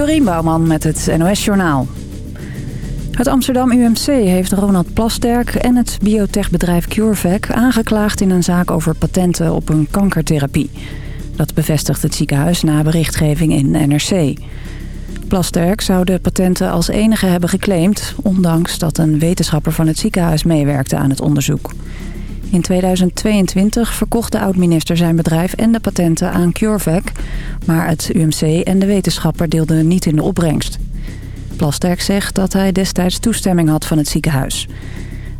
Dorien Bouwman met het NOS Journaal. Het Amsterdam UMC heeft Ronald Plasterk en het biotechbedrijf CureVac aangeklaagd in een zaak over patenten op een kankertherapie. Dat bevestigt het ziekenhuis na berichtgeving in NRC. Plasterk zou de patenten als enige hebben geclaimd... ondanks dat een wetenschapper van het ziekenhuis meewerkte aan het onderzoek. In 2022 verkocht de oud-minister zijn bedrijf en de patenten aan CureVac... maar het UMC en de wetenschapper deelden niet in de opbrengst. Plasterk zegt dat hij destijds toestemming had van het ziekenhuis.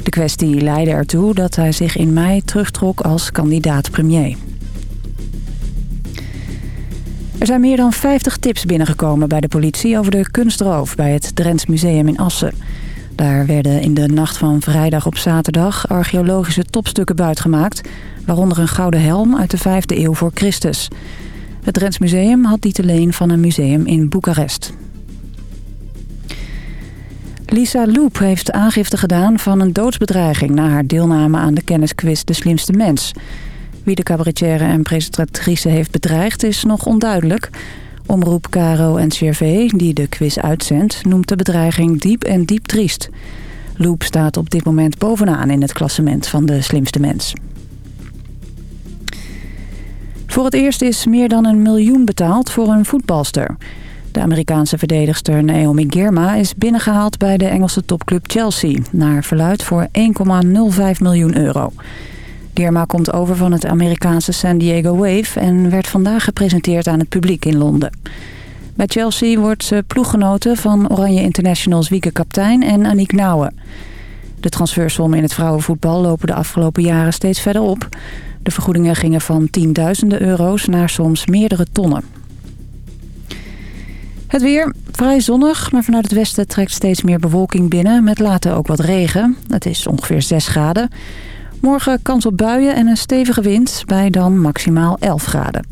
De kwestie leidde ertoe dat hij zich in mei terugtrok als kandidaat-premier. Er zijn meer dan 50 tips binnengekomen bij de politie over de kunstroof bij het Drents Museum in Assen. Daar werden in de nacht van vrijdag op zaterdag archeologische topstukken buitgemaakt... waaronder een gouden helm uit de 5e eeuw voor Christus. Het Drents Museum had die te leen van een museum in Boekarest. Lisa Loep heeft aangifte gedaan van een doodsbedreiging... na haar deelname aan de kennisquiz De Slimste Mens. Wie de cabaretière en presentatrice heeft bedreigd is nog onduidelijk... Omroep Caro en CRV, die de quiz uitzendt, noemt de bedreiging diep en diep triest. Loop staat op dit moment bovenaan in het klassement van de slimste mens. Voor het eerst is meer dan een miljoen betaald voor een voetbalster. De Amerikaanse verdedigster Naomi Girma is binnengehaald bij de Engelse topclub Chelsea... naar verluid voor 1,05 miljoen euro. Girma komt over van het Amerikaanse San Diego Wave... en werd vandaag gepresenteerd aan het publiek in Londen. Bij Chelsea wordt ze ploeggenoten van Oranje Internationals Wieke Kaptein en Aniek Nouwen. De transfersommen in het vrouwenvoetbal lopen de afgelopen jaren steeds verder op. De vergoedingen gingen van tienduizenden euro's naar soms meerdere tonnen. Het weer vrij zonnig, maar vanuit het westen trekt steeds meer bewolking binnen... met later ook wat regen. Het is ongeveer 6 graden. Morgen kans op buien en een stevige wind bij dan maximaal 11 graden.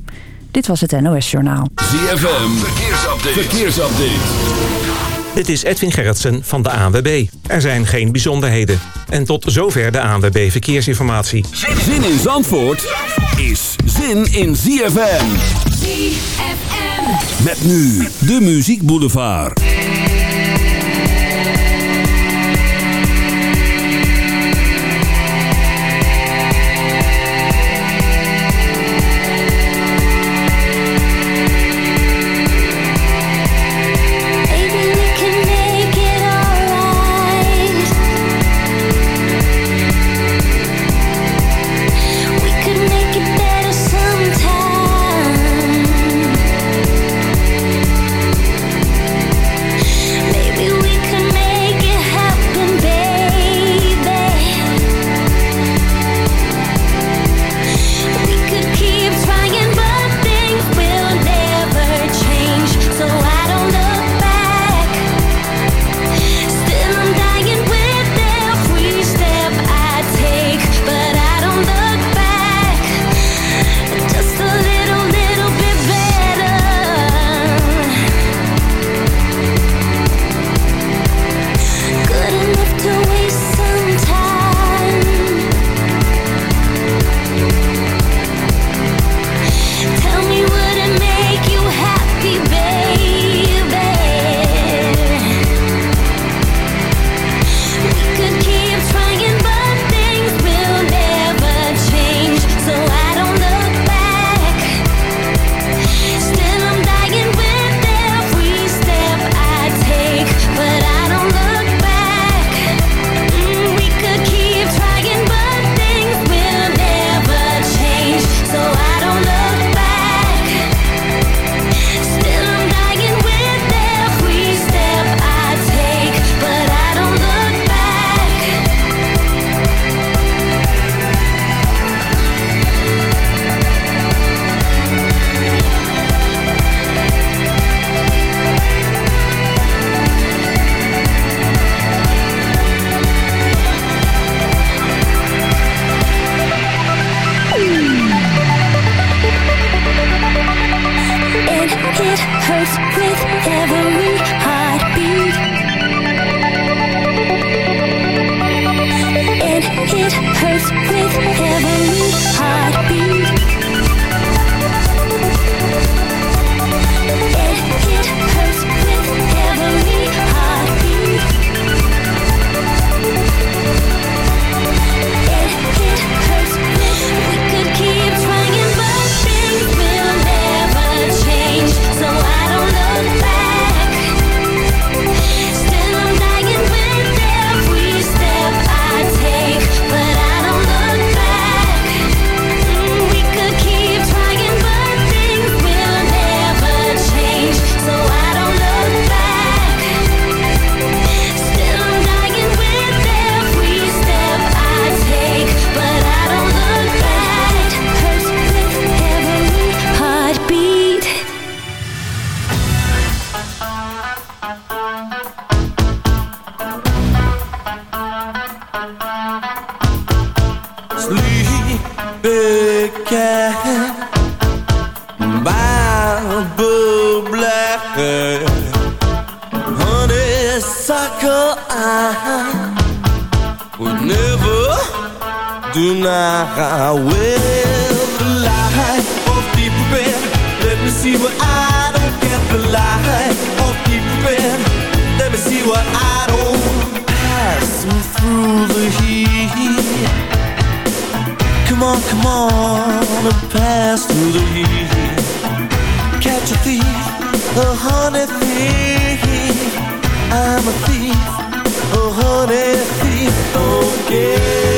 Dit was het NOS Journaal. ZFM, verkeersupdate. verkeersupdate. Dit is Edwin Gerritsen van de ANWB. Er zijn geen bijzonderheden. En tot zover de ANWB Verkeersinformatie. Zin in Zandvoort is zin in ZFM. ZFM. Met nu de Muziek Boulevard. Come on, come on, and pass through the heat. Catch a thief, a honey thief. I'm a thief, a honey thief. Oh yeah.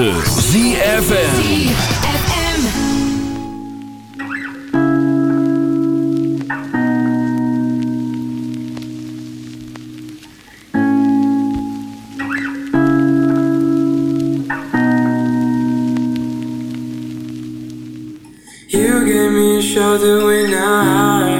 106.9 ZFM You gave me a shoulder when I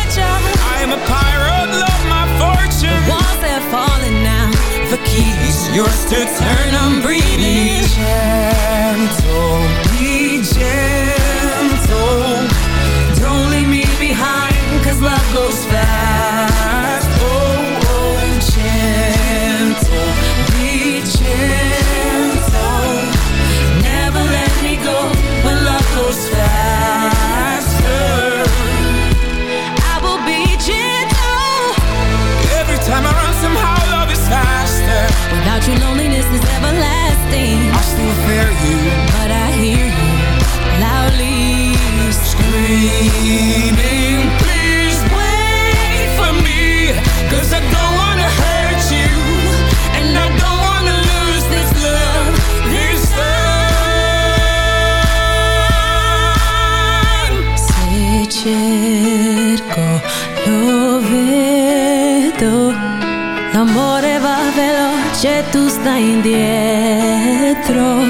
I'm a pirate, love my fortune. The walls they're falling now. The keys yours to turn. I'm breathing. Be gentle, be gentle. Don't leave me behind, cause love goes fast. is everlasting. I still fear you. But I hear you loudly screaming Please wait for me, 'cause I don't Want Je tu stai indietro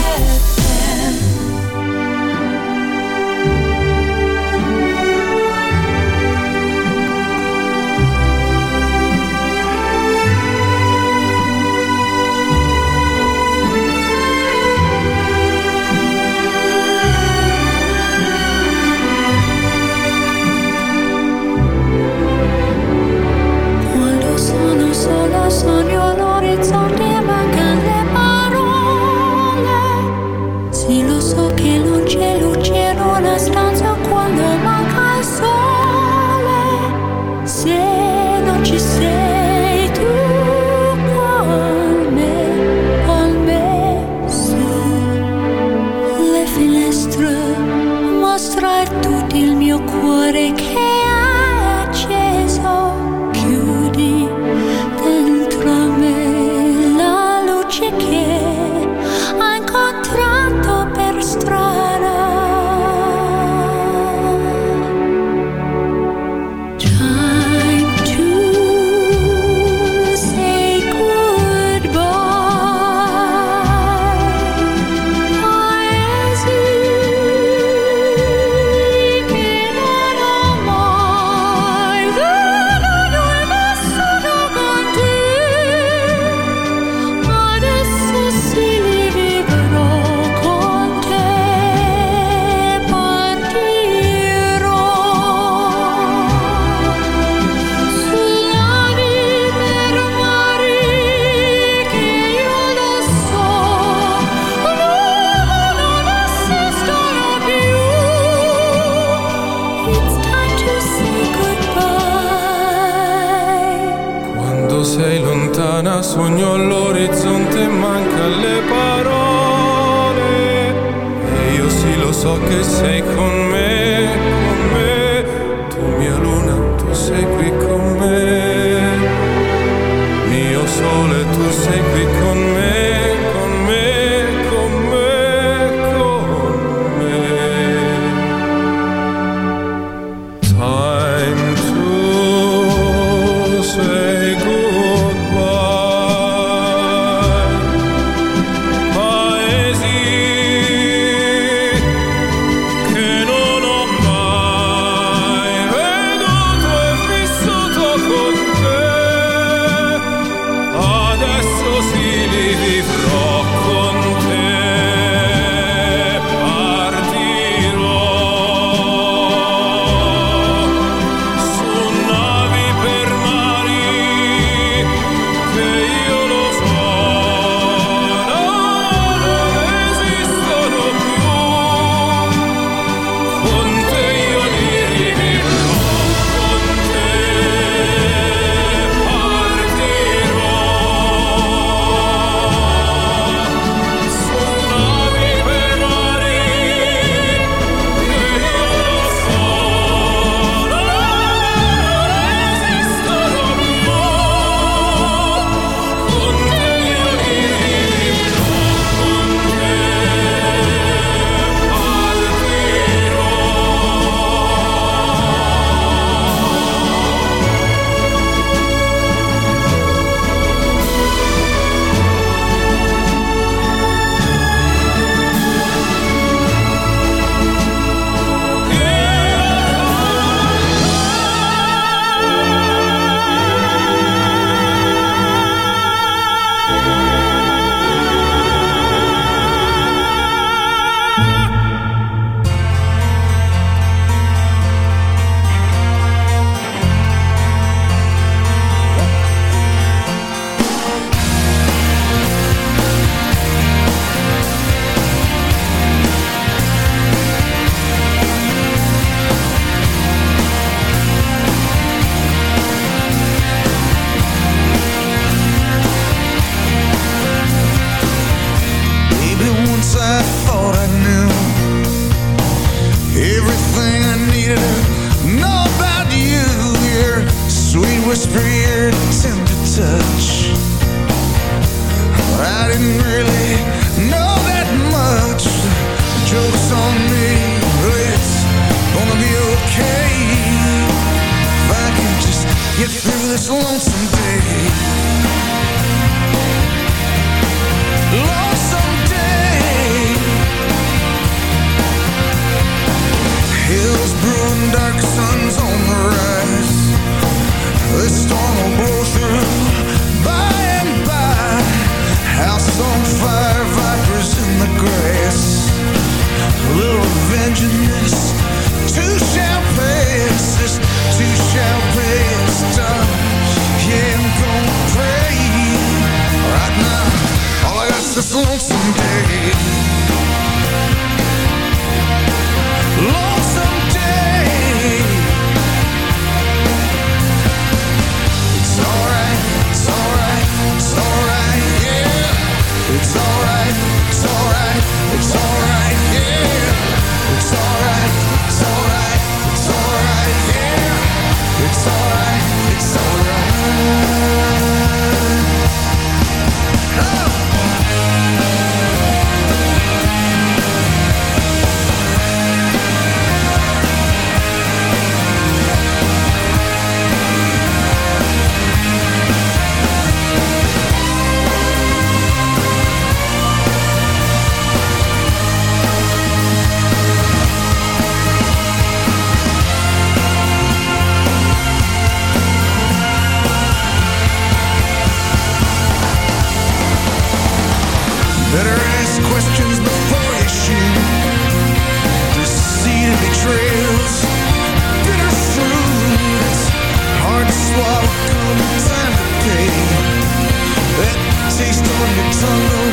taste on your tongue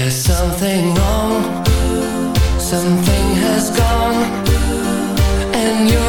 There's something wrong. Something has gone. And you're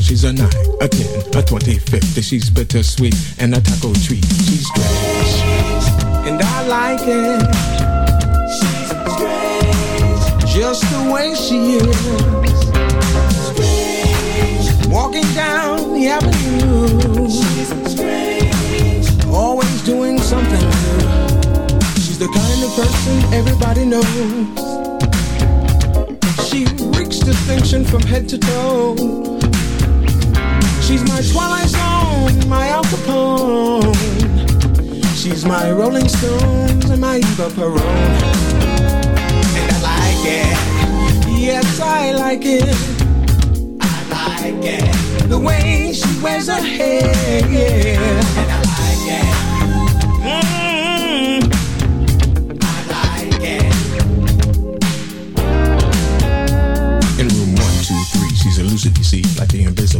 She's a 9, a 10, a 20, 50. She's bittersweet and a taco treat. She's strange, and I like it. She's strange, just the way she is. Strange. Walking down the avenue. She's strange. Always doing something new. She's the kind of person everybody knows. She reeks distinction from head to toe. She's my Twilight Zone, my Al Capone. She's my Rolling Stones and my Eva Peron. And I like it. Yes, I like it I like it. The way she wears her hair, yeah. And I like it. Mm, I like it. In room one, two, three, she's elusive, you see, like the invisible